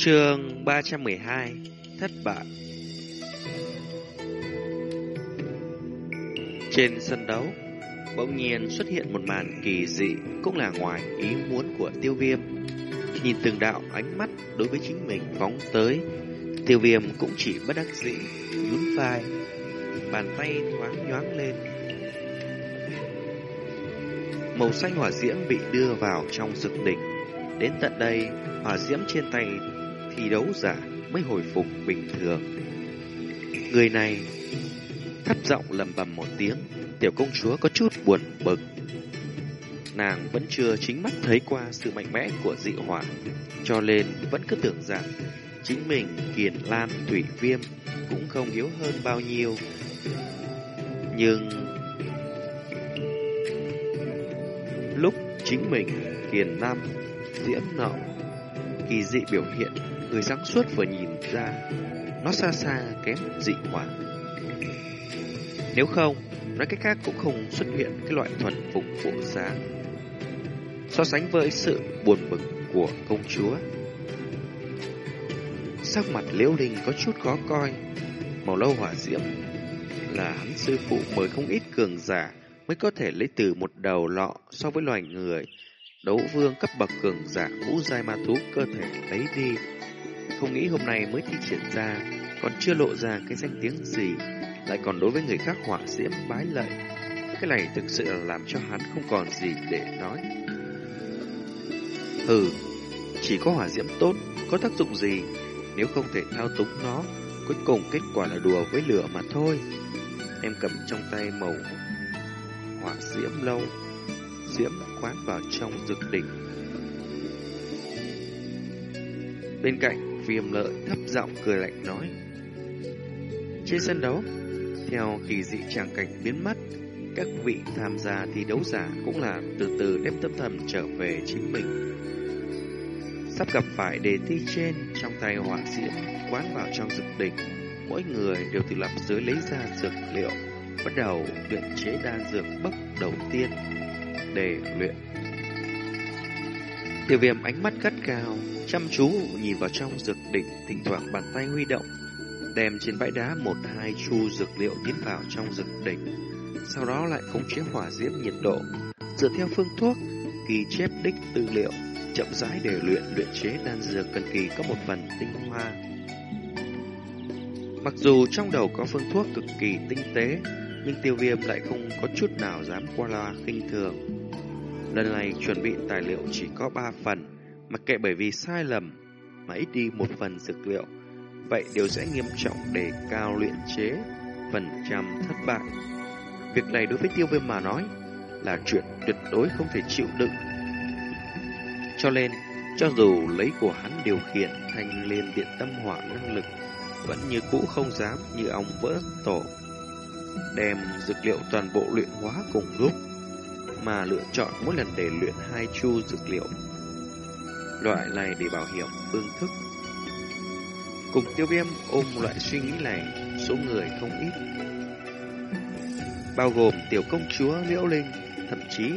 Trường 312 Thất bại. Trên sân đấu, Bỗng nhiên xuất hiện một màn kỳ dị Cũng là ngoài ý muốn của tiêu viêm. Nhìn từng đạo ánh mắt Đối với chính mình phóng tới, Tiêu viêm cũng chỉ bất đắc dĩ Nhún vai, Bàn tay thoáng nhoáng lên. Màu xanh hỏa diễm bị đưa vào trong dực đỉnh Đến tận đây, Hỏa diễm trên tay thi đấu giả mới hồi phục bình thường. Người này thấp giọng lầm bầm một tiếng, tiểu công chúa có chút buồn bực. Nàng vẫn chưa chính mắt thấy qua sự mạnh mẽ của dị hỏa, cho nên vẫn cứ tưởng rằng chính mình kiền lan thủy viêm cũng không yếu hơn bao nhiêu. Nhưng lúc chính mình kiền nam diễm nọ kỳ dị biểu hiện người sáng suốt vừa nhìn ra nó xa xa kém dị hỏa. Nếu không, nói cách khác cũng không xuất hiện cái loại thuần phục phụ giá So sánh với sự buồn bực của công chúa. Sắc mặt liễu linh có chút khó coi, màu lâu hỏa diễm là hắn sư phụ mới không ít cường giả mới có thể lấy từ một đầu lọ so với loài người. Đấu vương cấp bậc cường giả ngũ giai ma thú cơ thể lấy đi không nghĩ hôm nay mới thi triển ra, còn chưa lộ ra cái danh tiếng gì, lại còn đối với người khác hỏa diễm bái lợi Cái này thực sự là làm cho hắn không còn gì để nói. Ừ, chỉ có hỏa diễm tốt, có tác dụng gì, nếu không thể thao túng nó, cuối cùng kết quả là đùa với lửa mà thôi. Em cầm trong tay màu hỏa diễm lâu, diễm quán vào trong dược đỉnh. Bên cạnh viêm lợi thấp giọng cười lạnh nói. Trên sân đấu, theo kỳ dị tràng cảnh biến mất, các vị tham gia thi đấu giả cũng là từ từ đem tâm thần trở về chính mình. Sắp gặp phải đề thi trên trong tay họa diễm quán vào trong dược đỉnh, mỗi người đều từ lập dưới lấy ra dược liệu, bắt đầu luyện chế đan dược bốc đầu tiên để luyện. Tiêu viêm ánh mắt gắt cao, chăm chú nhìn vào trong dược đỉnh, thỉnh thoảng bàn tay huy động, đem trên bãi đá một hai chu dược liệu tiến vào trong dược đỉnh. Sau đó lại khống chế hỏa diễm nhiệt độ, dựa theo phương thuốc, kỳ chép đích tư liệu, chậm rãi để luyện luyện chế đan dược cần kỳ có một phần tinh hoa. Mặc dù trong đầu có phương thuốc cực kỳ tinh tế, nhưng tiêu viêm lại không có chút nào dám qua loa khinh thường. Lần này chuẩn bị tài liệu chỉ có ba phần, Mặc kệ bởi vì sai lầm mà ít đi một phần dược liệu, vậy điều sẽ nghiêm trọng để cao luyện chế phần trăm thất bại. Việc này đối với tiêu viêm mà nói là chuyện tuyệt đối không thể chịu đựng. Cho nên, cho dù lấy của hắn điều khiển thành liên điện tâm hỏa năng lực, vẫn như cũ không dám như ong vỡ tổ. Đem dược liệu toàn bộ luyện hóa cùng lúc, mà lựa chọn mỗi lần để luyện hai chu dược liệu loại này để bảo hiểm phương thức. Cùng tiêu viêm ôm loại suy nghĩ này, số người không ít. Bao gồm tiểu công chúa Liễu Linh, thậm chí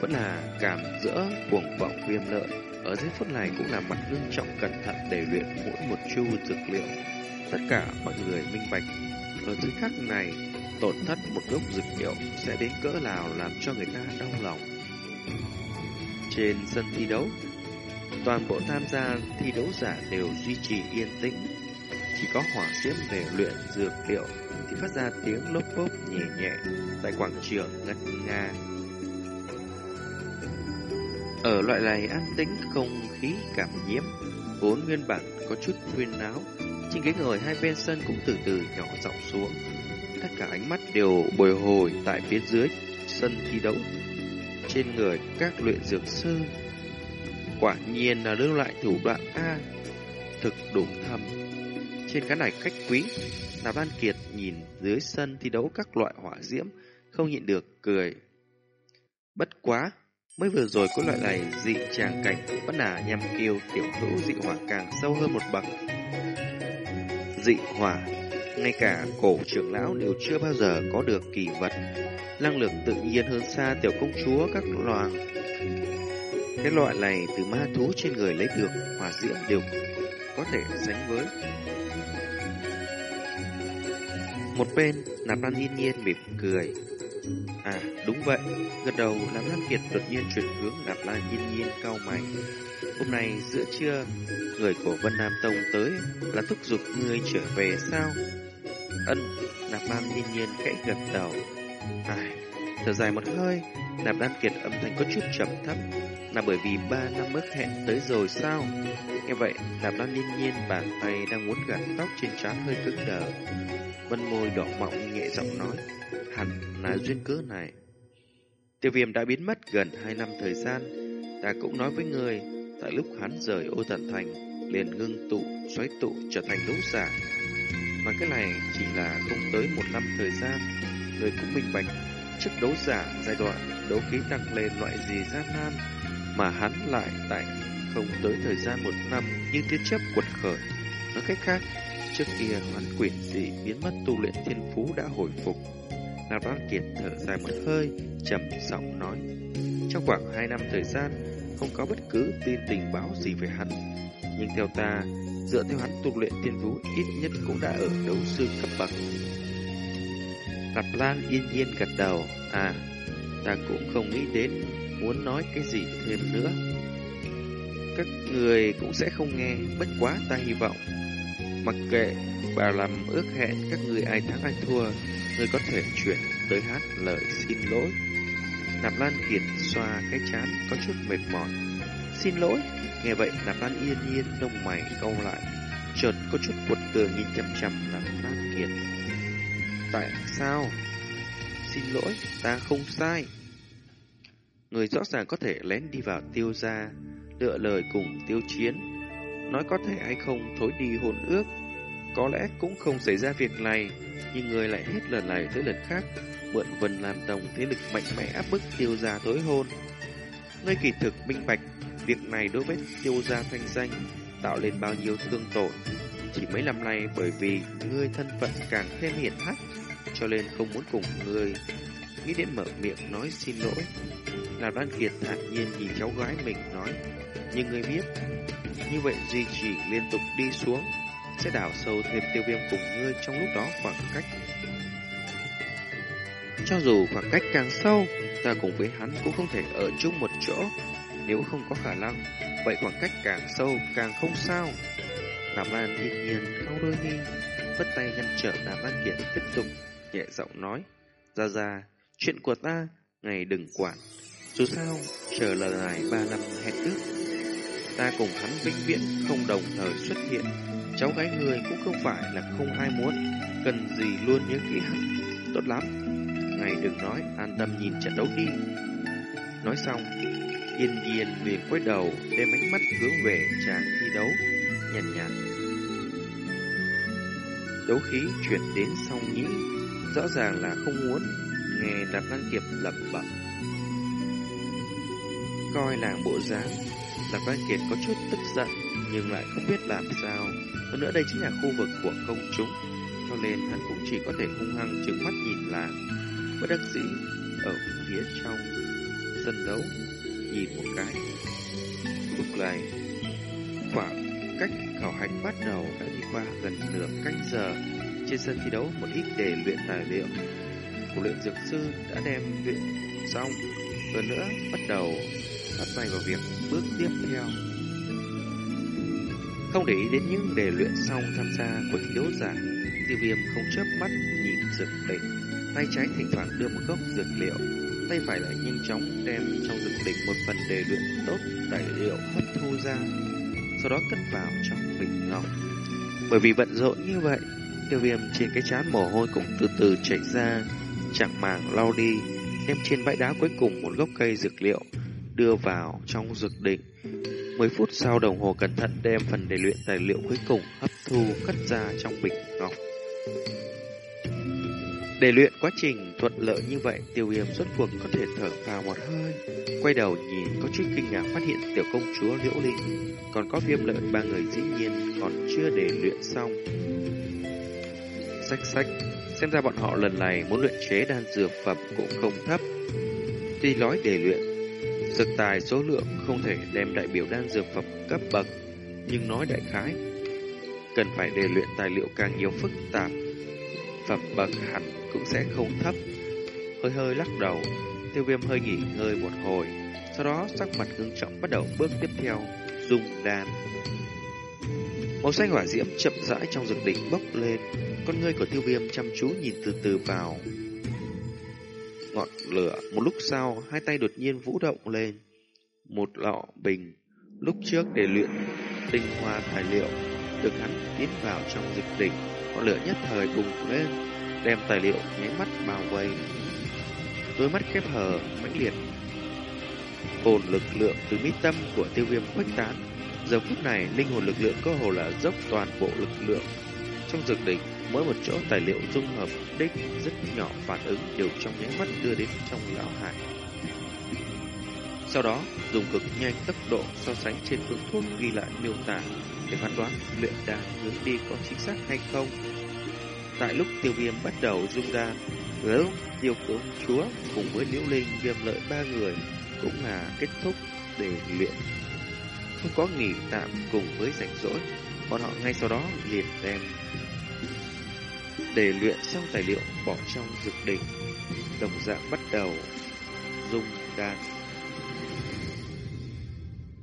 vẫn là cảm giữa cuồng vọng viêm lợi. Ở giây phút này cũng là mặt ngưng trọng cẩn thận để luyện mỗi một chu dược liệu. Tất cả mọi người minh bạch, ở dưới khắc này, tổn thất một gốc dược liệu sẽ đến cỡ nào làm cho người ta đau lòng. Trên sân thi đấu, Toàn bộ tham gia thi đấu giả đều duy trì yên tĩnh. Chỉ có hỏa diễm về luyện dược liệu thì phát ra tiếng lốp bốp nhẹ nhẹ tại quảng trường ngất nga. Ở loại này an tĩnh không khí cảm nhiễm, vốn nguyên bản có chút huyên náo, trên ghế ngồi hai bên sân cũng từ từ nhỏ giọng xuống. Tất cả ánh mắt đều bồi hồi tại phía dưới sân thi đấu. Trên người các luyện dược sư, Quả nhiên là lưu lại thủ đoạn A, Thực đủ thầm Trên cái này khách quý Nạp Lan Kiệt nhìn dưới sân thi đấu các loại hỏa diễm, Không nhịn được cười Bất quá, Mới vừa rồi có loại này dị tràng cảnh Vẫn là nhằm kiêu tiểu hữu dị hỏa càng sâu hơn một bậc Dị hỏa Ngay cả cổ trưởng lão đều chưa bao giờ có được kỳ vật Năng lực tự nhiên hơn xa tiểu công chúa các loàng. cái loại này từ ma thú trên người lấy được hỏa diễm đều có thể sánh với. Một bên, Nạp Lan nhiên nhiên mỉm cười. À, đúng vậy. Gật đầu, Nạp Lan Kiệt đột nhiên chuyển hướng Nạp Lan nhiên nhiên cao mày. Hôm nay giữa trưa, người của Vân Nam Tông tới là thúc giục ngươi trở về sao? Ân, Nạp Lan nhiên nhiên khẽ gật đầu. Ai, thở dài một hơi, Nạp Lan Kiệt âm thanh có chút trầm thấp, là bởi vì ba năm ước hẹn tới rồi sao? Nghe vậy, Nạp Lan nhiên nhiên bàn tay đang muốn gạt tóc trên trán hơi cứng đờ. Vân môi đỏ mọng nhẹ giọng nói, hẳn là duyên cớ này. Tiêu viêm đã biến mất gần hai năm thời gian, ta cũng nói với người, tại lúc hắn rời ô tận thành, liền ngưng tụ, xoáy tụ trở thành đấu giả. Mà cái này chỉ là không tới một năm thời gian, người cũng minh bạch, trước đấu giả giai đoạn đấu khí tăng lên loại gì gian nan, mà hắn lại tại không tới thời gian một năm như tiết chấp quật khởi. Nói cách khác, trước kia hắn quyển dị biến mất tu luyện thiên phú đã hồi phục. Nạp Lan Kiệt thở dài một hơi, trầm giọng nói. Trong khoảng hai năm thời gian, không có bất cứ tin tình báo gì về hắn. Nhưng theo ta, dựa theo hắn tu luyện tiên vũ ít nhất cũng đã ở đấu sư cấp bậc. Lạp Lan yên yên gật đầu. À, ta cũng không nghĩ đến muốn nói cái gì thêm nữa. Các người cũng sẽ không nghe, bất quá ta hy vọng. Mặc kệ bà làm ước hẹn các người ai thắng ai thua, người có thể chuyển tới hát lời xin lỗi. Nạp Lan Kiệt xoa cái chán có chút mệt mỏi. Xin lỗi, nghe vậy Nạp Lan yên yên lông mày câu lại, chợt có chút quật cường nhìn chằm chằm Nạp Lan Kiệt. Tại sao? Xin lỗi, ta không sai. Người rõ ràng có thể lén đi vào tiêu gia, lựa lời cùng tiêu chiến. Nói có thể hay không thối đi hồn ước. Có lẽ cũng không xảy ra việc này, nhưng người lại hết lần này tới lần khác, mượn Vân Lam Tông thế lực mạnh mẽ áp bức tiêu gia tối hôn. Ngươi kỳ thực minh bạch, việc này đối với tiêu gia thanh danh tạo lên bao nhiêu thương tổn. Chỉ mấy năm nay bởi vì ngươi thân phận càng thêm hiển hách, cho nên không muốn cùng ngươi nghĩ đến mở miệng nói xin lỗi. là đoan Kiệt thản nhiên nhìn cháu gái mình nói, nhưng ngươi biết, như vậy duy trì liên tục đi xuống, sẽ đào sâu thêm tiêu viêm cùng ngươi trong lúc đó khoảng cách. Cho dù khoảng cách càng sâu, ta cùng với hắn cũng không thể ở chung một chỗ. Nếu không có khả năng, vậy khoảng cách càng sâu càng không sao. Nam Lan yên nhiên khâu đôi mi, vất tay ngăn trở Nam Lan Kiệt tiếp tục, nhẹ giọng nói. Ra ra, chuyện của ta, ngày đừng quản. Dù sao, chờ lời này ba năm hẹn ước. Ta cùng hắn vĩnh viễn không đồng thời xuất hiện. Cháu gái người cũng không phải là không ai muốn, cần gì luôn nhớ kỹ hắn. Tốt lắm, ngày đừng nói, an tâm nhìn trận đấu đi. Nói xong, yên nhiên liền quay đầu, đem ánh mắt hướng về chàng thi đấu, nhàn nhạt, nhạt. Đấu khí chuyển đến song nhĩ, rõ ràng là không muốn nghe Đạp Đăng Kiệp lẩm bẩm. Coi làng bộ dáng, Đạp Đăng Kiệt có chút tức giận, nhưng lại không biết làm sao. Hơn nữa đây chính là khu vực của công chúng, cho nên hắn cũng chỉ có thể hung hăng trừng mắt nhìn là. Bất đắc dĩ ở phía trong sân đấu nhìn một cái. Lúc này, khoảng cách khảo hạch bắt đầu đã đi qua gần nửa canh giờ. Trên sân thi đấu một ít để luyện tài liệu. Của luyện dược sư đã đem luyện xong. Hơn nữa bắt đầu bắt tay vào việc bước tiếp theo. Không để ý đến những đề luyện xong tham gia của thi đấu giả, tiêu viêm không chớp mắt nhìn dược đỉnh. Tay trái thỉnh thoảng đưa một gốc dược liệu, tay phải lại nhanh chóng đem trong dược đỉnh một phần đề luyện tốt tài liệu hấp thu ra, sau đó cất vào trong bình ngọc. Bởi vì bận rộn như vậy, tiêu viêm trên cái chán mồ hôi cũng từ từ chảy ra, chẳng màng lau đi, đem trên bãi đá cuối cùng một gốc cây dược liệu đưa vào trong dược đỉnh. 10 phút sau đồng hồ cẩn thận đem phần để luyện tài liệu cuối cùng hấp thu cất ra trong bình ngọc. Để luyện quá trình thuận lợi như vậy, tiêu viêm xuất cuộc có thể thở vào một hơi. Quay đầu nhìn có chút kinh ngạc phát hiện tiểu công chúa Liễu Linh, còn có viêm lợi ba người dĩ nhiên còn chưa để luyện xong. Sách sách, xem ra bọn họ lần này muốn luyện chế đan dược phẩm cũng không thấp. Tuy nói để luyện, dược tài số lượng không thể đem đại biểu đan dược phẩm cấp bậc, nhưng nói đại khái, cần phải để luyện tài liệu càng nhiều phức tạp. Phẩm bậc hẳn cũng sẽ không thấp. Hơi hơi lắc đầu, tiêu viêm hơi nghỉ ngơi một hồi, sau đó sắc mặt ngưng trọng bắt đầu bước tiếp theo, dùng đàn. Màu xanh hỏa diễm chậm rãi trong rừng đỉnh bốc lên, con ngươi của tiêu viêm chăm chú nhìn từ từ vào. Ngọn lửa, một lúc sau, hai tay đột nhiên vũ động lên. Một lọ bình, lúc trước để luyện tinh hoa tài liệu, được hắn tiến vào trong dịch đỉnh, ngọn lửa nhất thời bùng lên, đem tài liệu nháy mắt bao vây. Đôi mắt khép hờ, mãnh liệt. Hồn lực lượng từ mít tâm của tiêu viêm khuếch tán. Giờ phút này, linh hồn lực lượng có hồ là dốc toàn bộ lực lượng. Trong dược đỉnh, mỗi một chỗ tài liệu dung hợp đích rất nhỏ phản ứng đều trong nháy mắt đưa đến trong lão hải. Sau đó, dùng cực nhanh tốc độ so sánh trên phương thuốc ghi lại miêu tả để phán đoán luyện đan hướng đi có chính xác hay không. Tại lúc tiêu viêm bắt đầu dung đan, lúc tiêu công chúa cùng với liễu linh viêm lợi ba người cũng là kết thúc để luyện. Không có nghỉ tạm cùng với rảnh rỗi, bọn họ ngay sau đó liền đem để luyện xong tài liệu bỏ trong dược đỉnh, đồng dạng bắt đầu dung đan.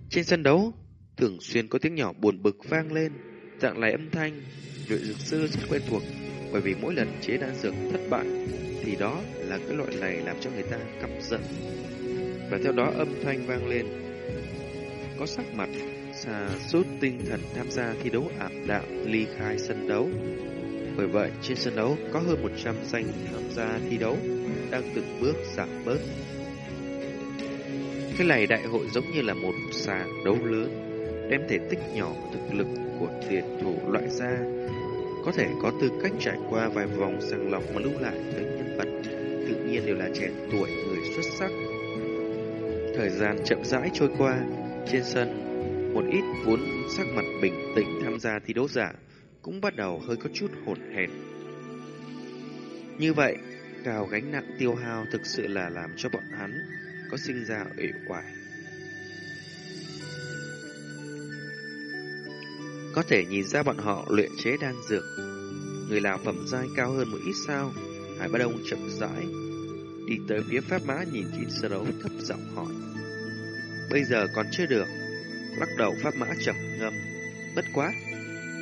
Trên sân đấu, thường xuyên có tiếng nhỏ buồn bực vang lên, dạng này âm thanh, luyện dược sư rất quen thuộc, bởi vì mỗi lần chế đan dược thất bại, thì đó là cái loại này làm cho người ta căm giận. Và theo đó âm thanh vang lên, có sắc mặt, xa sút tinh thần tham gia thi đấu ảm đạm ly khai sân đấu. Bởi vậy, trên sân đấu có hơn 100 danh tham gia thi đấu đang từng bước giảm bớt. Cái này đại hội giống như là một sàn đấu lớn, đem thể tích nhỏ thực lực của tuyển thủ loại ra, có thể có tư cách trải qua vài vòng sàng lọc mà lưu lại tới nhân vật, tự nhiên đều là trẻ tuổi người xuất sắc. Thời gian chậm rãi trôi qua, trên sân, một ít vốn sắc mặt bình tĩnh tham gia thi đấu giả cũng bắt đầu hơi có chút hổn hển. Như vậy, cào gánh nặng tiêu hao thực sự là làm cho bọn hắn có sinh ra uể oải. Có thể nhìn ra bọn họ luyện chế đan dược. Người nào phẩm giai cao hơn một ít sao? Hải Ba Đông chậm rãi đi tới phía pháp mã nhìn kỹ sơ đấu thấp giọng hỏi. Bây giờ còn chưa được. Lắc đầu pháp mã chậm ngâm. Bất quá,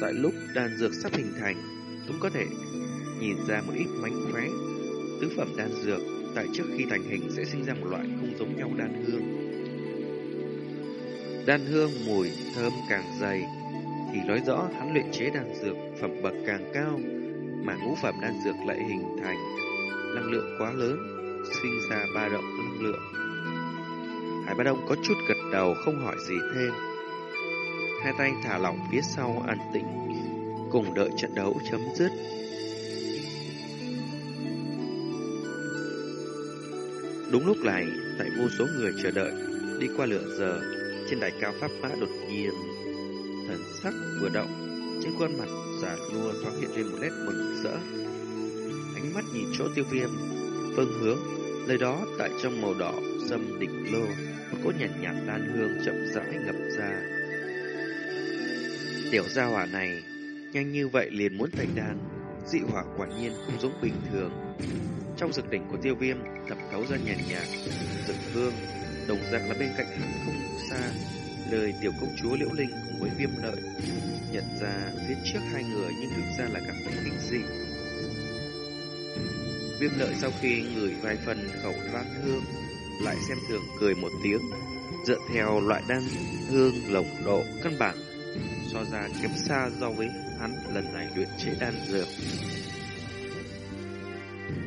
tại lúc đan dược sắp hình thành, cũng có thể nhìn ra một ít mánh khóe. Tứ phẩm đan dược tại trước khi thành hình sẽ sinh ra một loại không giống nhau đan hương. Đan hương mùi thơm càng dày thì nói rõ hắn luyện chế đan dược phẩm bậc càng cao, mà ngũ phẩm đan dược lại hình thành năng lượng quá lớn, sinh ra ba động năng lượng. Hải Ba Đông có chút gật đầu không hỏi gì thêm. Hai tay thả lỏng phía sau an tĩnh, cùng đợi trận đấu chấm dứt. Đúng lúc này, tại vô số người chờ đợi, đi qua lửa giờ, trên đài cao pháp mã đột nhiên, thần sắc vừa động, trên khuôn mặt giả nua thoáng hiện lên một nét mừng rỡ. Ánh mắt nhìn chỗ tiêu viêm, phương hướng, nơi đó tại trong màu đỏ dâm đỉnh lô, một cỗ nhàn nhạt, nhạt đan hương chậm rãi ngập ra. Tiểu gia hỏa này, nhanh như vậy liền muốn thành đàn dị hỏa quả nhiên không giống bình thường. Trong dược đỉnh của tiêu viêm thẩm thấu ra nhàn nhạt, dược hương, đồng dạng là bên cạnh hắn không xa, lời tiểu công chúa Liễu Linh cùng với viêm lợi nhận ra phía trước hai người nhưng thực ra là cảm thấy kinh dị. Viêm lợi sau khi ngửi vài phần khẩu lan hương, lại xem thường cười một tiếng, dựa theo loại đan hương lồng độ căn bản so ra kém xa so với hắn lần này luyện chế đan dược.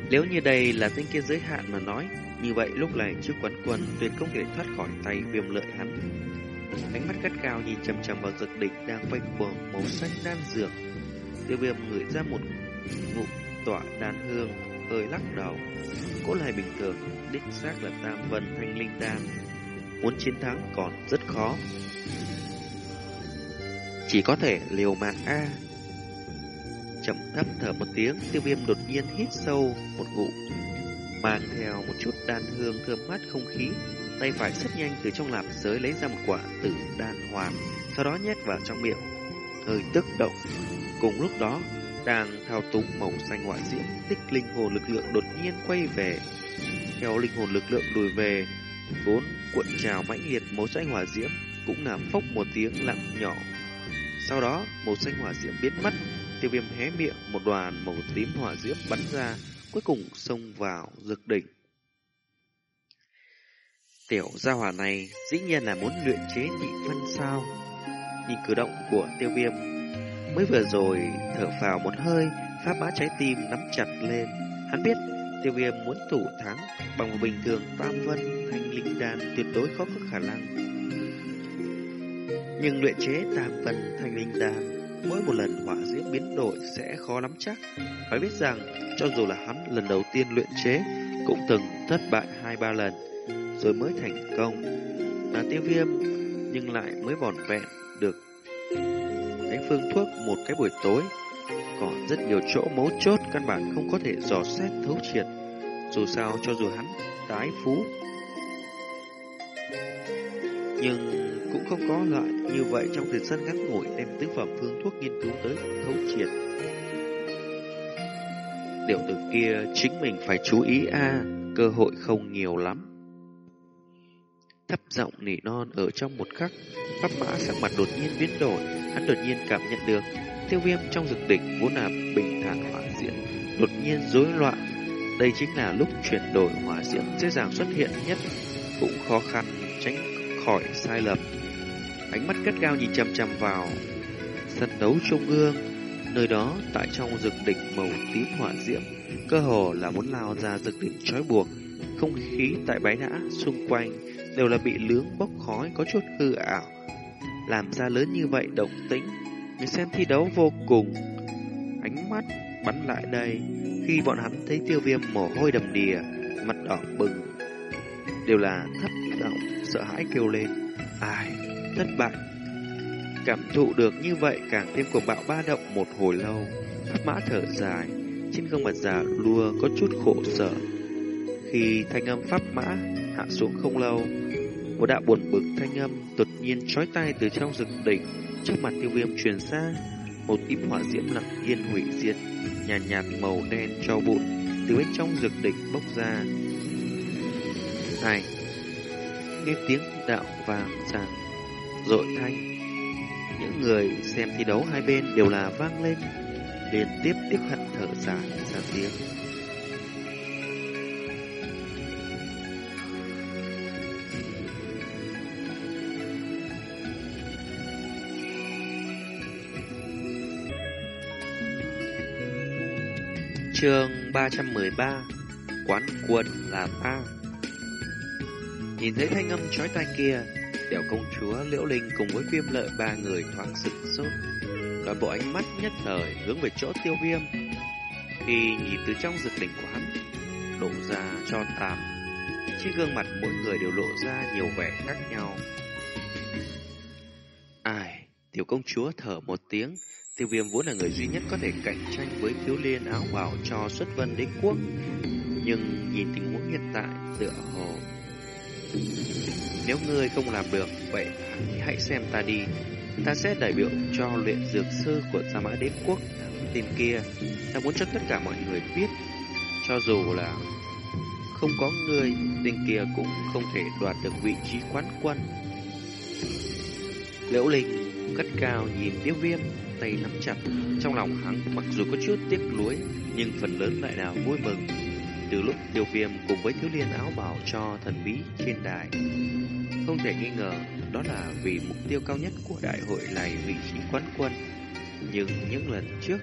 Nếu như đây là tên kia giới hạn mà nói, như vậy lúc này trước quán quần tuyệt không thể thoát khỏi tay viêm lợi hắn. Ánh mắt cắt cao nhìn chầm chầm vào dược đỉnh đang quay cuồng màu xanh đan dược. Tiêu viêm ngửi ra một ngụm tỏa đan hương, hơi lắc đầu. Cỗ này bình thường, đích xác là tam vân thanh linh đan. Muốn chiến thắng còn rất khó. Chỉ có thể liều mạng A. Chậm thấp thở một tiếng, tiêu viêm đột nhiên hít sâu một ngụm, mang theo một chút đan hương thơm mát không khí, tay phải rất nhanh từ trong lạp giới lấy ra một quả tử đan hoàn, sau đó nhét vào trong miệng. hơi tức động. Cùng lúc đó, đang thao túng màu xanh hỏa diễm, tích linh hồn lực lượng đột nhiên quay về. Theo linh hồn lực lượng lùi về, vốn cuộn trào mãnh liệt màu xanh hỏa diễm cũng là phốc một tiếng lặng nhỏ. Sau đó, màu xanh hỏa diễm biến mất, tiêu viêm hé miệng, một đoàn màu tím hỏa diễm bắn ra, cuối cùng xông vào dược đỉnh. Tiểu gia hỏa này dĩ nhiên là muốn luyện chế nhị phân sao. Nhìn cử động của tiêu viêm mới vừa rồi thở vào một hơi, pháp mã trái tim nắm chặt lên. Hắn biết tiêu viêm muốn thủ thắng bằng một bình thường tam vân thanh linh đan tuyệt đối khó có khả năng. Nhưng luyện chế tam phần thanh linh đan mỗi một lần hỏa diễm biến đổi sẽ khó lắm chắc. Phải biết rằng, cho dù là hắn lần đầu tiên luyện chế, cũng từng thất bại hai ba lần, rồi mới thành công. Là tiêu viêm, nhưng lại mới vòn vẹn được đánh phương thuốc một cái buổi tối. Còn rất nhiều chỗ mấu chốt căn bản không có thể dò xét thấu triệt. Dù sao cho dù hắn tái phú, nhưng cũng không có loại như vậy trong thời gian ngắn ngủi đem tứ phẩm phương thuốc nghiên cứu tới thấu triệt. Tiểu tử kia chính mình phải chú ý a cơ hội không nhiều lắm thấp giọng nỉ non ở trong một khắc. Pháp mã sắc mặt đột nhiên biến đổi, hắn đột nhiên cảm nhận được tiêu viêm trong dực đỉnh vốn là bình thản hỏa diễm, đột nhiên rối loạn. Đây chính là lúc chuyển đổi hỏa diễm dễ dàng xuất hiện nhất, cũng khó khăn tránh khỏi sai lầm. Ánh mắt cất cao nhìn chằm chằm vào sân đấu trung ương, nơi đó tại trong dực đỉnh màu tím hỏa diễm, cơ hồ là muốn lao ra dực đỉnh trói buộc. Không khí tại bãi đá xung quanh đều là bị lướng bốc khói có chút hư ảo. Làm ra lớn như vậy động tĩnh, người xem thi đấu vô cùng. Ánh mắt bắn lại đây, khi bọn hắn thấy tiêu viêm mồ hôi đầm đìa, mặt đỏ bừng, đều là thất vọng, sợ hãi kêu lên. Ai, thất bại. Cảm thụ được như vậy càng thêm cuồng bạo ba động một hồi lâu. Pháp mã thở dài, trên gương mặt già lua có chút khổ sở. Khi thanh âm pháp mã hạ xuống không lâu, một đạo buồn bực thanh âm đột nhiên chói tai từ trong rừng đỉnh trước mặt tiêu viêm truyền ra. Một tím hỏa diễm lặng yên hủy diệt, nhàn nhạt, nhạt màu đen cho bụi từ bên trong rực đỉnh bốc ra. Này, nghe tiếng đạo vàng sàn rội thanh. Những người xem thi đấu hai bên đều là vang lên, liên tiếp tiếc hận thở dài ra tiếng. chương 313 Quán quân là ta Nhìn thấy thanh âm chói tai kia Tiểu công chúa, Liễu Linh cùng với viêm lợi, ba người thoáng sửng sốt. Toàn bộ ánh mắt nhất thời hướng về chỗ tiêu viêm. Khi nhìn từ trong dược đỉnh của hắn Lộ ra cho tạm Trên gương mặt mỗi người đều lộ ra nhiều vẻ khác nhau. Ai? Tiểu công chúa thở một tiếng. Tiêu viêm vốn là người duy nhất có thể cạnh tranh với thiếu liên áo bào cho xuất vân đế quốc. Nhưng nhìn tình huống hiện tại, tựa hồ. Nếu ngươi không làm được, vậy hãy xem ta đi. Ta sẽ đại biểu cho luyện dược sư của Gia Mã Đế Quốc tên kia. Ta muốn cho tất cả mọi người biết, cho dù là không có ngươi tên kia cũng không thể đoạt được vị trí quán quân. Liễu Linh cất cao nhìn tiêu viêm, tay nắm chặt. Trong lòng hắn mặc dù có chút tiếc nuối, nhưng phần lớn lại là vui mừng. Từ lúc tiêu viêm cùng với thiếu liên áo bảo cho thần bí trên đài. Không thể nghi ngờ, đó là vì mục tiêu cao nhất của đại hội này vị trí quán quân. Nhưng những lần trước,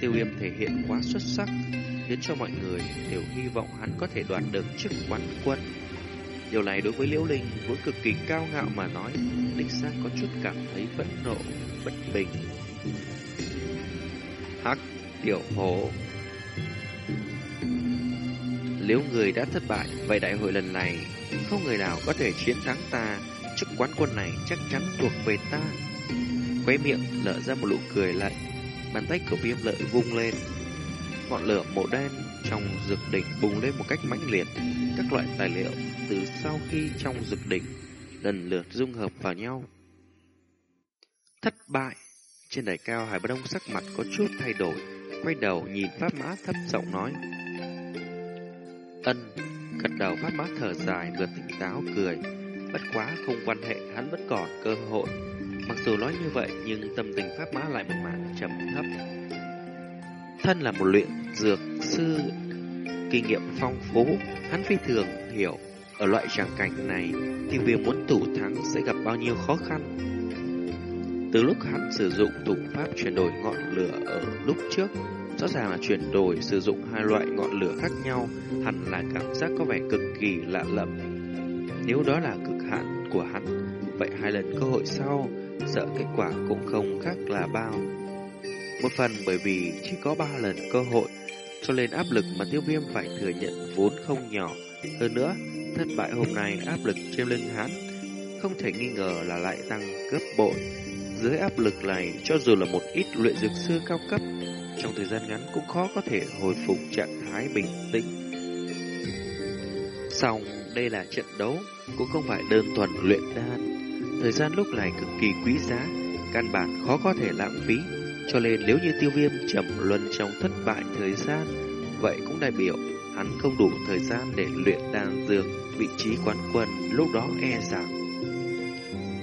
tiêu viêm thể hiện quá xuất sắc, khiến cho mọi người đều hy vọng hắn có thể đoạt được chức quán quân. Điều này đối với Liễu Linh vốn cực kỳ cao ngạo mà nói, đích xác có chút cảm thấy phẫn nộ, bất bình. Hắc, tiểu hổ. Nếu người đã thất bại, vậy đại hội lần này không người nào có thể chiến thắng ta, chức quán quân này chắc chắn thuộc về ta. Khóe miệng lở ra một nụ cười lạnh, bàn tay của viêm lợi vung lên. Ngọn lửa màu đen trong dược đỉnh bùng lên một cách mãnh liệt. Các loại tài liệu từ sau khi trong dược đỉnh lần lượt dung hợp vào nhau. Thất bại, Trên đài cao Hải Bất Đông sắc mặt có chút thay đổi, quay đầu nhìn Pháp Mã thấp giọng nói. Ân, gật đầu Pháp Mã thở dài vừa tỉnh táo cười. Bất quá không quan hệ hắn vẫn còn cơ hội. Mặc dù nói như vậy nhưng tâm tình Pháp Mã lại một mảng trầm thấp. Thân là một luyện dược sư kinh nghiệm phong phú, hắn phi thường hiểu ở loại tràng cảnh này thì việc muốn thủ thắng sẽ gặp bao nhiêu khó khăn. Từ lúc hắn sử dụng thủ pháp chuyển đổi ngọn lửa ở lúc trước, rõ ràng là chuyển đổi sử dụng hai loại ngọn lửa khác nhau, hẳn là cảm giác có vẻ cực kỳ lạ lẫm. Nếu đó là cực hạn của hắn, vậy hai lần cơ hội sau, sợ kết quả cũng không khác là bao. Một phần bởi vì chỉ có ba lần cơ hội, cho nên áp lực mà tiêu viêm phải thừa nhận vốn không nhỏ. Hơn nữa, thất bại hôm nay áp lực trên lưng hắn không thể nghi ngờ là lại tăng gấp bội. Dưới áp lực này, cho dù là một ít luyện dược sư cao cấp, trong thời gian ngắn cũng khó có thể hồi phục trạng thái bình tĩnh. Xong, đây là trận đấu, cũng không phải đơn thuần luyện đan. Thời gian lúc này cực kỳ quý giá, căn bản khó có thể lãng phí. Cho nên nếu như tiêu viêm chậm luân trong thất bại thời gian, vậy cũng đại biểu hắn không đủ thời gian để luyện đan dược vị trí quán quân lúc đó e rằng.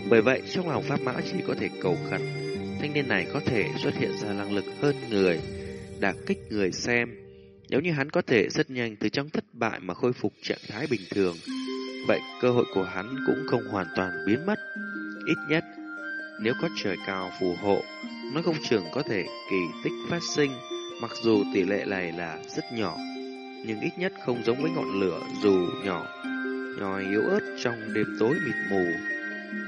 Bởi vậy trong lòng Pháp Mã chỉ có thể cầu khẩn, thanh niên này có thể xuất hiện ra năng lực hơn người, đả kích người xem. Nếu như hắn có thể rất nhanh từ trong thất bại mà khôi phục trạng thái bình thường, vậy cơ hội của hắn cũng không hoàn toàn biến mất. Ít nhất, nếu có trời cao phù hộ, nó không chừng có thể kỳ tích phát sinh, mặc dù tỷ lệ này là rất nhỏ, nhưng ít nhất không giống với ngọn lửa dù nhỏ, nhòi yếu ớt trong đêm tối mịt mù,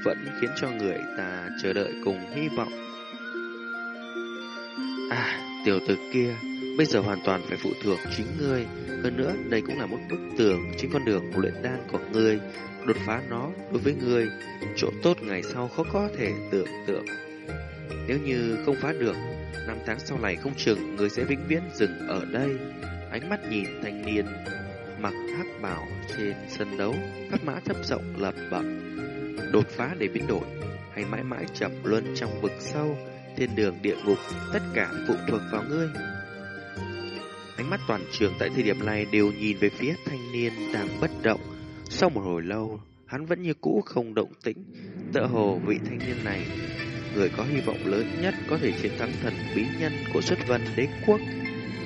vẫn khiến cho người ta chờ đợi cùng hy vọng. À, tiểu tử kia, bây giờ hoàn toàn phải phụ thuộc chính ngươi. Hơn nữa, đây cũng là một bức tường trên con đường luyện đan của ngươi. Đột phá nó đối với ngươi, chỗ tốt ngày sau khó có thể tưởng tượng. Nếu như không phá được, năm tháng sau này không chừng người sẽ vĩnh viễn dừng ở đây. Ánh mắt nhìn thanh niên mặc hắc bảo trên sân đấu, các mã thấp rộng lật bẩm. Đột phá để biến đổi, hay mãi mãi chậm luân trong vực sâu, thiên đường địa ngục, tất cả phụ thuộc vào ngươi. Ánh mắt toàn trường tại thời điểm này đều nhìn về phía thanh niên đang bất động. Sau một hồi lâu, hắn vẫn như cũ không động tĩnh. Tựa hồ vị thanh niên này, người có hy vọng lớn nhất có thể chiến thắng thần bí nhân của xuất vân đế quốc,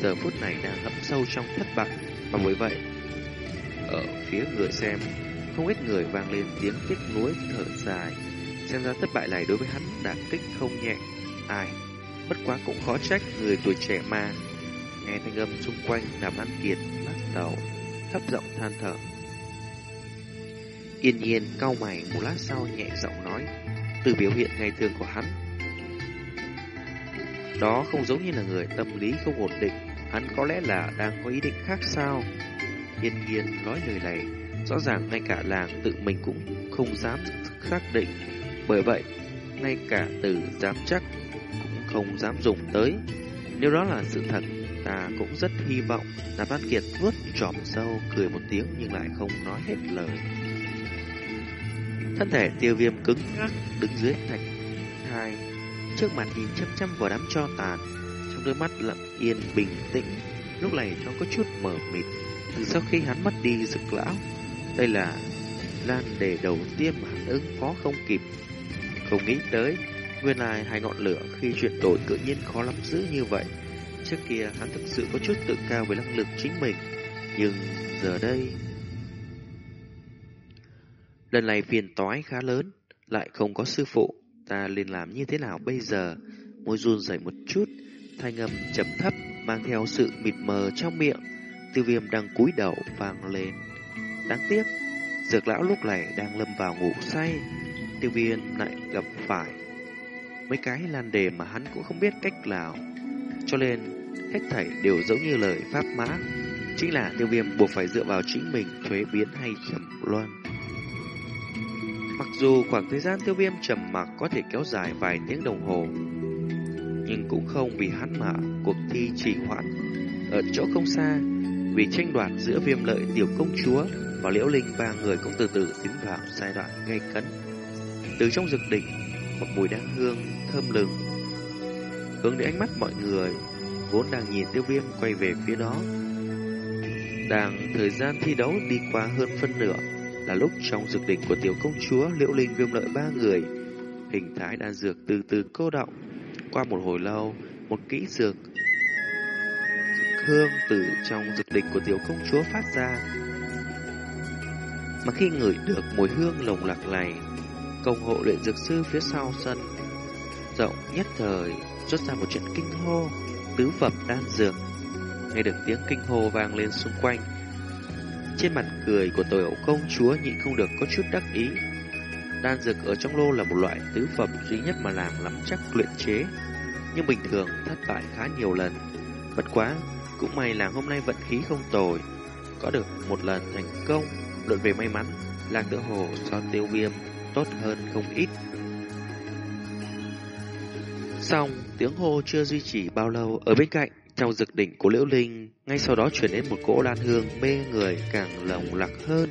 giờ phút này đang ngậm sâu trong thất bại. Và bởi vậy, ở phía người xem, không ít người vang lên tiếng tiếc nuối thở dài. Xem ra thất bại này đối với hắn đả kích không nhẹ. Ai? Bất quá cũng khó trách người tuổi trẻ mà. Nghe thanh âm xung quanh làm ăn kiệt lắc đầu, thấp giọng than thở. Yên nhiên cau mày một lát sau nhẹ giọng nói, từ biểu hiện ngày thường của hắn. Đó không giống như là người tâm lý không ổn định, hắn có lẽ là đang có ý định khác sao? Yên nhiên nói lời này, rõ ràng ngay cả làng tự mình cũng không dám xác định. Bởi vậy, ngay cả từ dám chắc cũng không dám dùng tới. Nếu đó là sự thật, ta cũng rất hy vọng là Văn Kiệt vuốt trọm sâu cười một tiếng nhưng lại không nói hết lời. Thân thể tiêu viêm cứng ngắc đứng dưới thạch thai, trước mặt nhìn chăm chăm vào đám cho tàn, trong đôi mắt lặng yên bình tĩnh, lúc này nó có chút mở mịt. Từ sau khi hắn mất đi rực lão, đây là lan đề đầu tiên mà hắn ứng phó không kịp. Không nghĩ tới, nguyên lai hai ngọn lửa khi chuyển đổi tự nhiên khó lắm giữ như vậy. Trước kia hắn thực sự có chút tự cao về năng lực chính mình, nhưng giờ đây... Lần này phiền toái khá lớn, lại không có sư phụ, ta liền làm như thế nào bây giờ? Môi run rẩy một chút, thanh âm chấm thấp mang theo sự mịt mờ trong miệng. Tiêu viêm đang cúi đầu vang lên. Đáng tiếc, dược lão lúc này đang lâm vào ngủ say. Tiêu viêm lại gặp phải mấy cái lan đề mà hắn cũng không biết cách nào. Cho nên, hết thảy đều giống như lời pháp mã. Chính là tiêu viêm buộc phải dựa vào chính mình thuế biến hay trầm luân. Mặc dù khoảng thời gian tiêu viêm trầm mặc có thể kéo dài vài tiếng đồng hồ, nhưng cũng không vì hắn mà cuộc thi trì hoãn. Ở chỗ không xa, vì tranh đoạt giữa viêm lợi tiểu công chúa và liễu linh ba người cũng từ từ tiến vào giai đoạn gây cấn. Từ trong dược đỉnh, một mùi đan hương thơm lừng hướng đến ánh mắt mọi người, vốn đang nhìn tiêu viêm quay về phía đó. Đang thời gian thi đấu đi qua hơn phân nửa, là lúc trong dược đỉnh của tiểu công chúa Liễu Linh Viêm Lợi ba người, hình thái đan dược từ từ cô động. Qua một hồi lâu, một kỹ dược hương từ trong dược đỉnh của tiểu công chúa phát ra. Mà khi ngửi được mùi hương lồng lạc này, công hộ luyện dược sư phía sau sân rộng nhất thời xuất ra một trận kinh hô tứ phẩm đan dược. Nghe được tiếng kinh hô vang lên xung quanh, trên mặt cười của tổ công chúa nhịn không được có chút đắc ý. Đan dược ở trong lô là một loại tứ phẩm duy nhất mà làng nắm chắc luyện chế, nhưng bình thường thất bại khá nhiều lần. Bất quá, cũng may là hôm nay vận khí không tồi, có được một lần thành công, luận về may mắn, làng tự hồ so tiêu viêm tốt hơn không ít. Xong, tiếng hô chưa duy trì bao lâu ở bên cạnh, trong dực đỉnh của Liễu Linh, ngay sau đó chuyển đến một cỗ đan hương mê người càng lồng lặc hơn.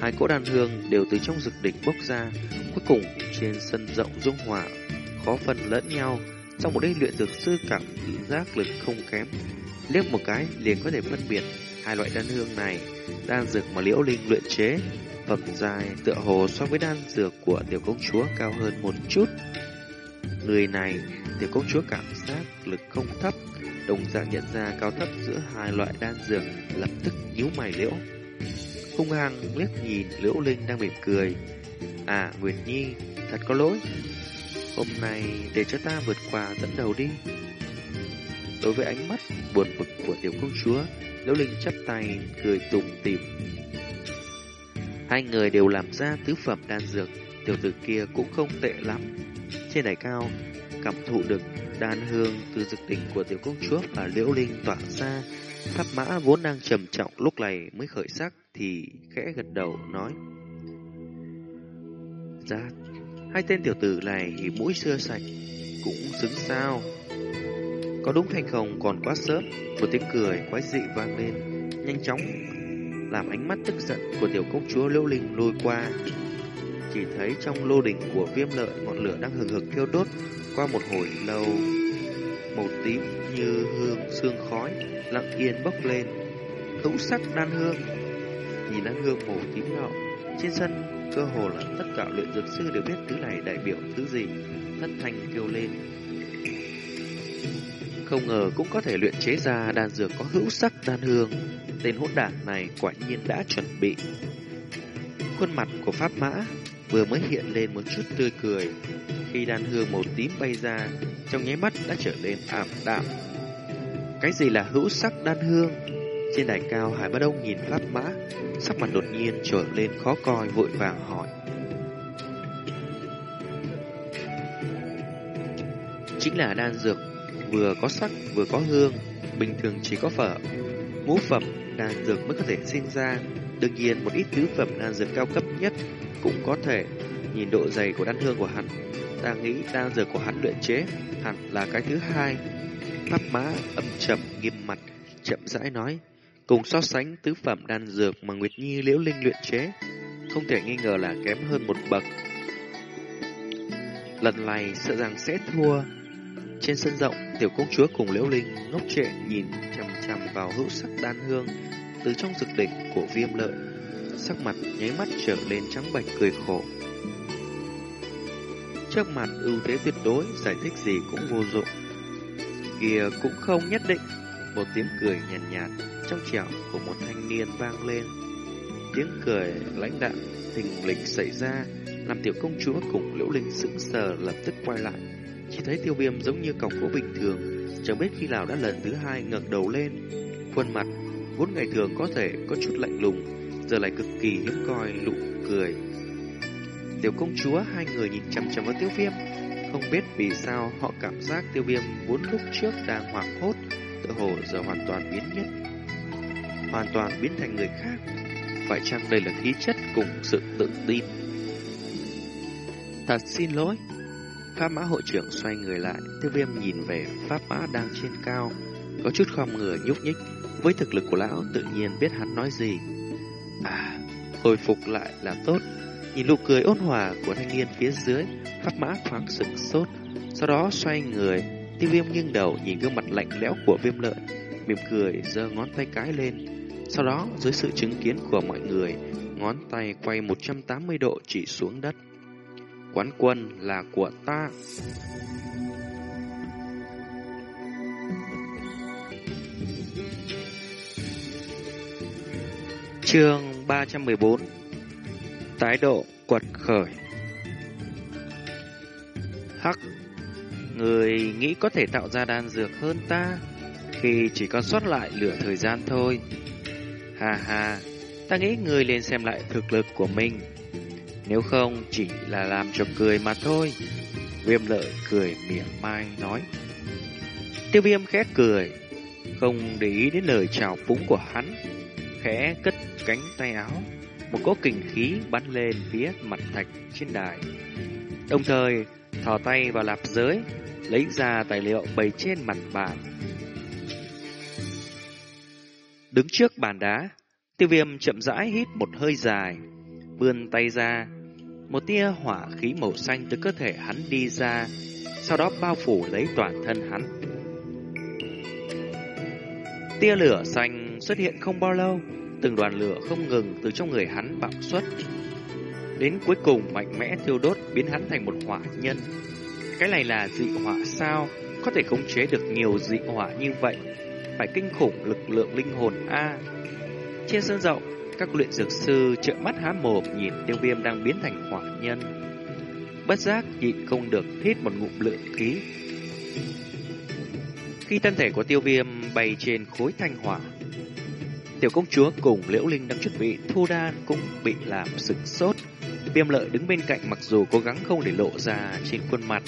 Hai cỗ đan hương đều từ trong dực đỉnh bốc ra, cuối cùng trên sân rộng dung hòa, khó phân lẫn nhau. Trong một đêm luyện dược sư cảm giác lực không kém, liếc một cái liền có thể phân biệt hai loại đan hương này, đan dược mà Liễu Linh luyện chế, phẩm dài tựa hồ so với đan dược của tiểu công chúa cao hơn một chút. Người này, tiểu công chúa cảm giác lực không thấp, đồng dạng nhận ra cao thấp giữa hai loại đan dược, lập tức nhíu mày liễu. Hung hăng liếc nhìn Liễu Linh đang mỉm cười. À, Nguyệt Nhi, thật có lỗi. Hôm nay để cho ta vượt qua dẫn đầu đi. Đối với ánh mắt buồn bực của tiểu công chúa, Liễu Linh chắp tay cười tùng tìm. Hai người đều làm ra tứ phẩm đan dược, tiểu tử kia cũng không tệ lắm. Trên đài cao, cảm thụ được đan hương từ dực tình của tiểu công chúa và liễu linh tỏa ra. Pháp mã vốn đang trầm trọng lúc này mới khởi sắc thì khẽ gật đầu nói. Ra, dạ, hai tên tiểu tử này thì mũi xưa sạch, cũng xứng sao. Có đúng hay không còn quá sớm, một tiếng cười quái dị vang lên, nhanh chóng làm ánh mắt tức giận của tiểu công chúa liễu linh lôi qua chỉ thấy trong lô đỉnh của viêm lợi ngọn lửa đang hừng hực thiêu đốt qua một hồi lâu. Màu tím như hương sương khói lặng yên bốc lên. Hữu sắc đan hương. Nhìn đan hương màu tím nhọ trên sân cơ hồ là tất cả luyện dược sư đều biết thứ này đại biểu thứ gì. Thất thanh kêu lên. Không ngờ cũng có thể luyện chế ra đan dược có hữu sắc đan hương. Tên hỗn đản này quả nhiên đã chuẩn bị. Khuôn mặt của Pháp Mã vừa mới hiện lên một chút tươi cười. Khi đan hương màu tím bay ra, trong nháy mắt đã trở nên ảm đạm. Cái gì là hữu sắc đan hương? Trên đài cao Hải Bá Đông nhìn Pháp Mã, sắc mặt đột nhiên trở lên khó coi vội vàng hỏi. Chính là đan dược vừa có sắc vừa có hương, bình thường chỉ có phở, ngũ phẩm đan dược mới có thể sinh ra. Đương nhiên một ít tứ phẩm đan dược cao cấp nhất cũng có thể nhìn độ dày của đan hương của hắn. Ta nghĩ đan dược của hắn luyện chế hẳn là cái thứ hai. Pháp mã âm trầm nghiêm mặt, chậm rãi nói. Cùng so sánh tứ phẩm đan dược mà Nguyệt Nhi liễu linh luyện chế, không thể nghi ngờ là kém hơn một bậc. Lần này sợ rằng sẽ thua. Trên sân rộng, tiểu công chúa cùng liễu linh ngốc trệ nhìn chằm chằm vào hữu sắc đan hương từ trong dực đỉnh của viêm lợi sắc mặt nháy mắt trở lên trắng bệch cười khổ. Trước mặt ưu thế tuyệt đối, giải thích gì cũng vô dụng. Kìa cũng không nhất định. Một tiếng cười nhàn nhạt, nhạt trong trẻo của một thanh niên vang lên. Tiếng cười lãnh đạm, thình lịch xảy ra, làm tiểu công chúa cùng liễu linh sững sờ lập tức quay lại. Chỉ thấy tiêu viêm giống như cọc gỗ bình thường, chẳng biết khi nào đã lần thứ hai ngẩng đầu lên. Khuôn mặt vốn ngày thường có thể có chút lạnh lùng, giờ lại cực kỳ hiếm coi lụ cười. Tiểu công chúa hai người nhìn chăm chăm vào tiêu viêm, không biết vì sao họ cảm giác tiêu viêm vốn lúc trước đang hoảng hốt, tự hồ giờ hoàn toàn biến nhất. Hoàn toàn biến thành người khác. Phải chăng đây là khí chất cùng sự tự tin? Thật xin lỗi. Pháp mã hội trưởng xoay người lại, tiêu viêm nhìn về pháp mã đang trên cao, có chút khom người nhúc nhích. Với thực lực của lão tự nhiên biết hắn nói gì. À, hồi phục lại là tốt. Nhìn nụ cười ôn hòa của thanh niên phía dưới, pháp mã thoáng sửng sốt, sau đó xoay người, Tiêu viêm nghiêng đầu nhìn gương mặt lạnh lẽo của viêm lợi, mỉm cười giơ ngón tay cái lên. Sau đó, dưới sự chứng kiến của mọi người, ngón tay quay 180 độ chỉ xuống đất. Quán quân là của ta. Chương 314 Tái độ quật khởi. Hắc, Người nghĩ có thể tạo ra đan dược hơn ta Khi chỉ còn sót lại lửa thời gian thôi. Hà hà Ta nghĩ người nên xem lại thực lực của mình. Nếu không chỉ là làm cho cười mà thôi. Viêm lợi cười mỉa mai nói. Tiêu viêm khẽ cười Không để ý đến lời chào phúng của hắn Khẽ cất cánh tay áo. Một cỗ kình khí bắn lên phía mặt thạch trên đài. Đồng thời thò tay vào lạp giới Lấy ra tài liệu bày trên mặt bàn. Đứng trước bàn đá Tiêu viêm chậm rãi hít một hơi dài, vươn tay ra. Một tia hỏa khí màu xanh từ cơ thể hắn đi ra, sau đó bao phủ lấy toàn thân hắn. Tia lửa xanh xuất hiện không bao lâu, từng đoàn lửa không ngừng từ trong người hắn bạo xuất. Đến cuối cùng mạnh mẽ thiêu đốt biến hắn thành một hỏa nhân. Cái này là dị hỏa sao? Có thể khống chế được nhiều dị hỏa như vậy? Phải kinh khủng lực lượng linh hồn A. Trên sân rộng, các luyện dược sư trợn mắt há mồm nhìn tiêu viêm đang biến thành hỏa nhân. Bất giác nhịn không được hít một ngụm lượng khí. Khi thân thể của tiêu viêm bay trên khối thanh hỏa, tiểu công chúa cùng liễu linh đang chuẩn bị thu đan cũng bị làm sực sốt. Viêm lợi đứng bên cạnh mặc dù cố gắng không để lộ ra trên khuôn mặt,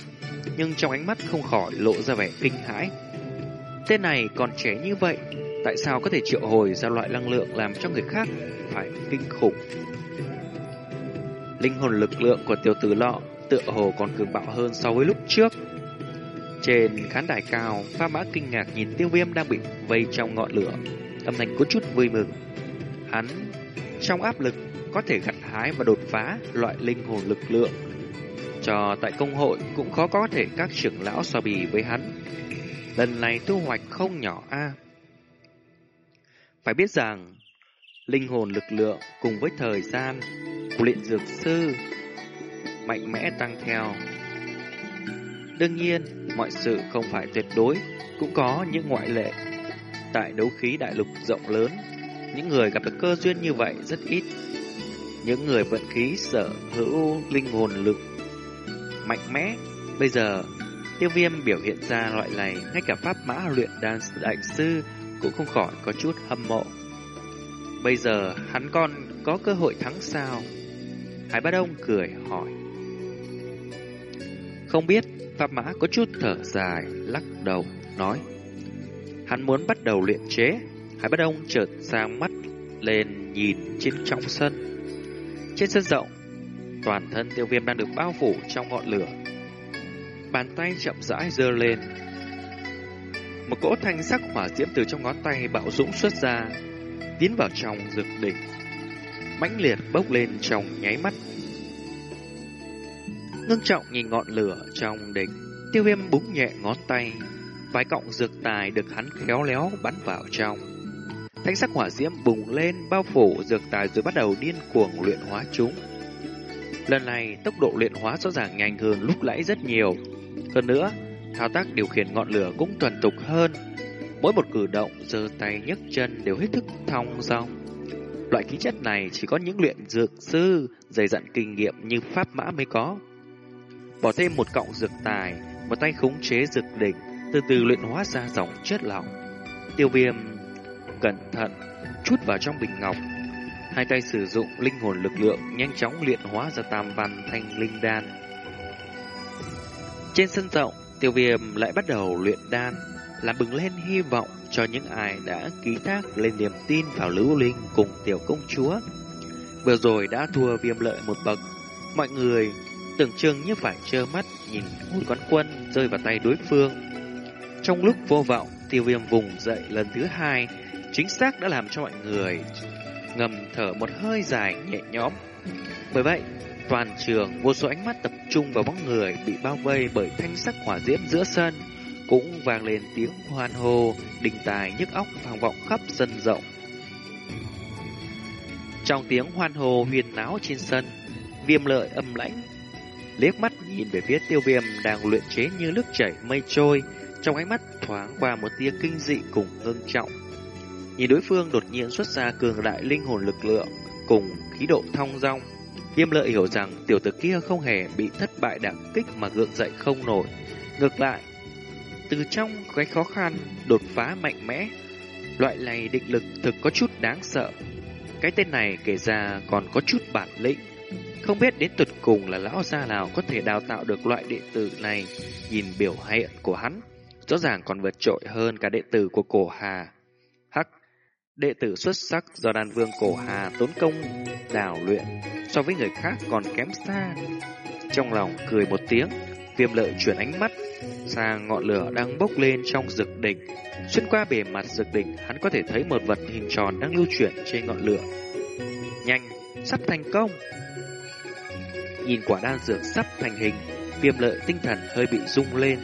nhưng trong ánh mắt không khỏi lộ ra vẻ kinh hãi. Tên này còn trẻ như vậy, Tại sao có thể triệu hồi ra loại năng lượng làm cho người khác phải kinh khủng? Linh hồn lực lượng của tiểu tử lọ tựa hồ còn cường bạo hơn so với lúc trước. Trên khán đài cao, pha mã kinh ngạc nhìn tiêu viêm đang bị vây trong ngọn lửa. Âm thanh có chút vui mừng. Hắn, trong áp lực, có thể gặt hái và đột phá loại linh hồn lực lượng. Cho tại công hội cũng khó có thể các trưởng lão so bì với hắn. Lần này thu hoạch không nhỏ a phải biết rằng, linh hồn lực lượng cùng với thời gian của luyện dược sư mạnh mẽ tăng theo. Đương nhiên, mọi sự không phải tuyệt đối, cũng có những ngoại lệ. Tại đấu khí đại lục rộng lớn, những người gặp được cơ duyên như vậy rất ít. Những người vận khí sở hữu linh hồn lực mạnh mẽ, bây giờ tiêu viêm biểu hiện ra loại này ngay cả pháp mã luyện đan đại sư cũng không khỏi có chút hâm mộ. Bây giờ hắn con có cơ hội thắng sao? Hải Bá Đông cười hỏi. Không biết, Pháp Mã có chút thở dài, lắc đầu, nói. Hắn muốn bắt đầu luyện chế. Hải Bá Đông chợt sang mắt lên nhìn trên trong sân. Trên sân rộng, toàn thân tiêu viêm đang được bao phủ trong ngọn lửa. Bàn tay chậm rãi dơ lên, một cỗ thanh sắc hỏa diễm từ trong ngón tay bạo dũng xuất ra, tiến vào trong dược đỉnh. mãnh liệt bốc lên trong nháy mắt. Ngưng trọng nhìn ngọn lửa trong đỉnh, tiêu viêm búng nhẹ ngón tay, vài cọng dược tài được hắn khéo léo bắn vào trong. Thanh sắc hỏa diễm bùng lên bao phủ dược tài rồi bắt đầu điên cuồng luyện hóa chúng. Lần này tốc độ luyện hóa rõ ràng nhanh hơn lúc nãy rất nhiều. Hơn nữa, Thao tác điều khiển ngọn lửa cũng thuần tục hơn. Mỗi một cử động, giơ tay nhấc chân đều hết thức thong dong. Loại khí chất này chỉ có những luyện dược sư dày dặn kinh nghiệm như pháp mã mới có. Bỏ thêm một cọng dược tài, một tay khống chế dược đỉnh, từ từ luyện hóa ra dòng chất lỏng. Tiêu viêm cẩn thận chút vào trong bình ngọc. Hai tay sử dụng linh hồn lực lượng nhanh chóng luyện hóa ra tam văn thanh linh đan. Trên sân rộng, Tiêu viêm lại bắt đầu luyện đan, làm bừng lên hy vọng cho những ai đã ký thác lên niềm tin vào Lưu Linh cùng tiểu công chúa. Vừa rồi đã thua viêm lợi một bậc, mọi người tưởng chừng như phải trơ mắt nhìn ngôi quán quân rơi vào tay đối phương. Trong lúc vô vọng, tiêu viêm vùng dậy lần thứ hai, chính xác đã làm cho mọi người ngầm thở một hơi dài nhẹ nhõm. Bởi vậy, Toàn trường, vô số ánh mắt tập trung vào bóng người bị bao vây bởi thanh sắc hỏa diễm giữa sân. cũng vang lên tiếng hoan hô, đình tài nhức óc vang vọng khắp sân rộng. Trong tiếng hoan hô huyền náo trên sân, viêm lợi âm lãnh, liếc mắt nhìn về phía tiêu viêm đang luyện chế như nước chảy mây trôi, trong ánh mắt thoáng qua một tia kinh dị cùng ngưng trọng. Nhìn đối phương đột nhiên xuất ra cường đại linh hồn lực lượng cùng khí độ thong dong, viêm lợi hiểu rằng tiểu tử kia không hề bị thất bại đả kích mà gượng dậy không nổi. Ngược lại, từ trong cái khó khăn đột phá mạnh mẽ, loại này định lực thực có chút đáng sợ. Cái tên này kể ra còn có chút bản lĩnh. Không biết đến tuyệt cùng là lão gia nào có thể đào tạo được loại đệ tử này. Nhìn biểu hiện của hắn, rõ ràng còn vượt trội hơn cả đệ tử của cổ hà. Đệ tử xuất sắc do đàn vương cổ hà tốn công đào luyện so với người khác còn kém xa. Trong lòng cười một tiếng, viêm lợi chuyển ánh mắt sang ngọn lửa đang bốc lên trong rực đỉnh. Xuyên qua bề mặt rực đỉnh, hắn có thể thấy một vật hình tròn đang lưu chuyển trên ngọn lửa. Nhanh, sắp thành công. Nhìn quả đan dược sắp thành hình, viêm lợi tinh thần hơi bị rung lên.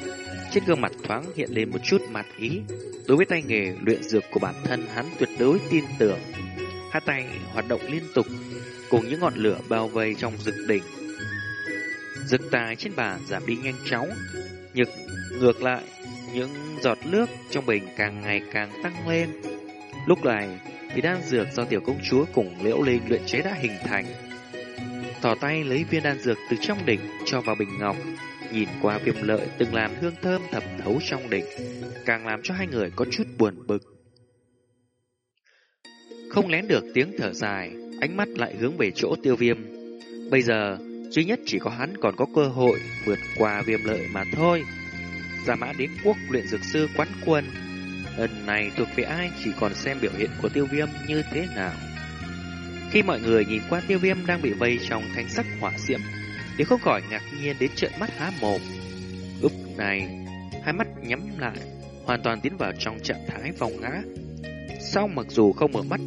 Trên gương mặt thoáng hiện lên một chút mặt ý. Đối với tay nghề luyện dược của bản thân hắn tuyệt đối tin tưởng. Hai tay hoạt động liên tục, cùng những ngọn lửa bao vây trong dực đỉnh. dực tài trên bàn giảm đi nhanh chóng, nhưng ngược lại, những giọt nước trong bình càng ngày càng tăng lên. Lúc này, thì đan dược do tiểu công chúa cùng liễu linh luyện chế đã hình thành. Tỏ tay lấy viên đan dược từ trong đỉnh cho vào bình ngọc, nhìn qua viêm lợi từng làm hương thơm thẩm thấu trong đỉnh, càng làm cho hai người có chút buồn bực. Không lén được tiếng thở dài, ánh mắt lại hướng về chỗ tiêu viêm. Bây giờ, duy nhất chỉ có hắn còn có cơ hội vượt qua viêm lợi mà thôi. Giả mã đến quốc luyện dược sư quán quân. Lần này thuộc về ai chỉ còn xem biểu hiện của tiêu viêm như thế nào. Khi mọi người nhìn qua tiêu viêm đang bị vây trong thanh sắc hỏa diệm, thì không khỏi ngạc nhiên đến trợn mắt há mồm. Lúc này, hai mắt nhắm lại, hoàn toàn tiến vào trong trạng thái vòng ngã. Sau mặc dù không mở mắt,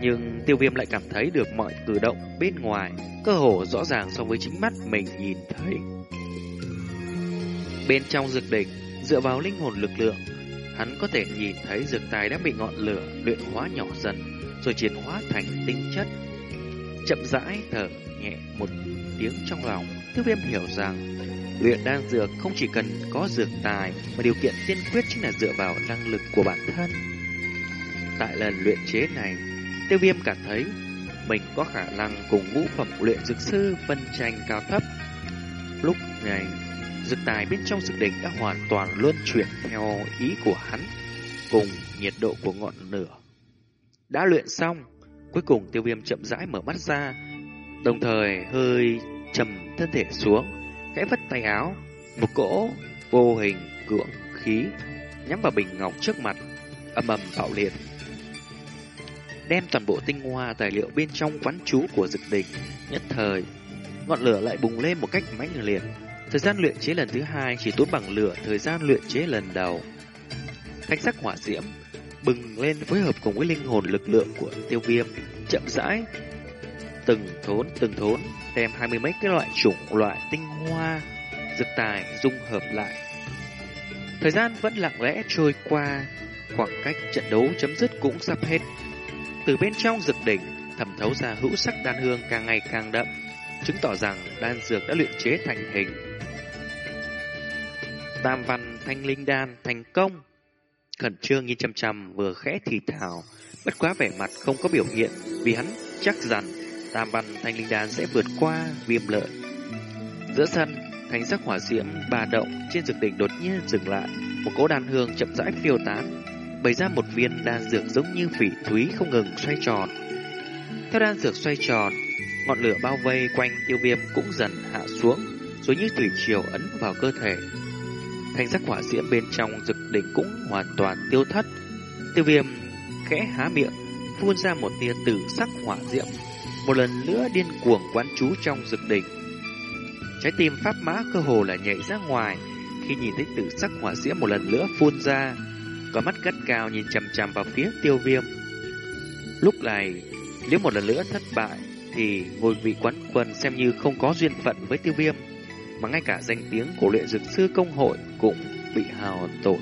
nhưng tiêu viêm lại cảm thấy được mọi cử động bên ngoài, cơ hồ rõ ràng so với chính mắt mình nhìn thấy. Bên trong dược đỉnh, dựa vào linh hồn lực lượng, hắn có thể nhìn thấy dược tài đã bị ngọn lửa luyện hóa nhỏ dần, rồi chuyển hóa thành tinh chất. Chậm rãi thở nhẹ một tiếng trong lòng, tiêu viêm hiểu rằng luyện đan dược không chỉ cần có dược tài, mà điều kiện tiên quyết chính là dựa vào năng lực của bản thân. Tại lần luyện chế này, tiêu viêm cảm thấy mình có khả năng cùng ngũ phẩm luyện dược sư phân tranh cao thấp. Lúc này, dược tài bên trong dược đỉnh đã hoàn toàn luân chuyển theo ý của hắn, cùng nhiệt độ của ngọn lửa. Đã luyện xong, cuối cùng tiêu viêm chậm rãi mở mắt ra, đồng thời hơi trầm thân thể xuống, khẽ vất tay áo, một cỗ vô hình cưỡng khí nhắm vào bình ngọc trước mặt, âm ầm bạo liệt. Đem toàn bộ tinh hoa tài liệu bên trong quán chú của dực đỉnh, nhất thời, ngọn lửa lại bùng lên một cách mãnh liệt. Thời gian luyện chế lần thứ hai chỉ tốn bằng lửa thời gian luyện chế lần đầu. Thanh sắc hỏa diễm bừng lên phối hợp cùng với linh hồn lực lượng của tiêu viêm, chậm rãi, từng thốn từng thốn, đem hai mươi mấy cái loại chủng loại tinh hoa, dược tài dung hợp lại. Thời gian vẫn lặng lẽ trôi qua, khoảng cách trận đấu chấm dứt cũng sắp hết. Từ bên trong dược đỉnh, thẩm thấu ra hữu sắc đan hương càng ngày càng đậm, chứng tỏ rằng đan dược đã luyện chế thành hình. Tam văn thanh linh đan thành công. Khẩn trương nhìn chăm chăm vừa khẽ thì thào, bất quá vẻ mặt không có biểu hiện vì hắn chắc rằng tam văn thanh linh đan sẽ vượt qua viêm lợi. Giữa sân, thánh sắc hỏa diễm ba động trên dược đỉnh đột nhiên dừng lại, một cỗ đàn hương chậm rãi phiêu tán, bày ra một viên đan dược giống như phỉ thúy không ngừng xoay tròn. Theo đan dược xoay tròn, ngọn lửa bao vây quanh tiêu viêm cũng dần hạ xuống, rồi như thủy triều ấn vào cơ thể. Thanh sắc hỏa diễm bên trong dược đỉnh cũng hoàn toàn tiêu thất. Tiêu viêm khẽ há miệng, phun ra một tia tử sắc hỏa diễm, một lần nữa điên cuồng quán chú trong rực đỉnh. Trái tim pháp mã cơ hồ là nhảy ra ngoài khi nhìn thấy tử sắc hỏa diễm một lần nữa phun ra, có mắt gắt cao nhìn chằm chằm vào phía tiêu viêm. Lúc này, nếu một lần nữa thất bại, thì ngôi vị quán quân xem như không có duyên phận với tiêu viêm, mà ngay cả danh tiếng của luyện dược sư công hội cũng bị hào tổn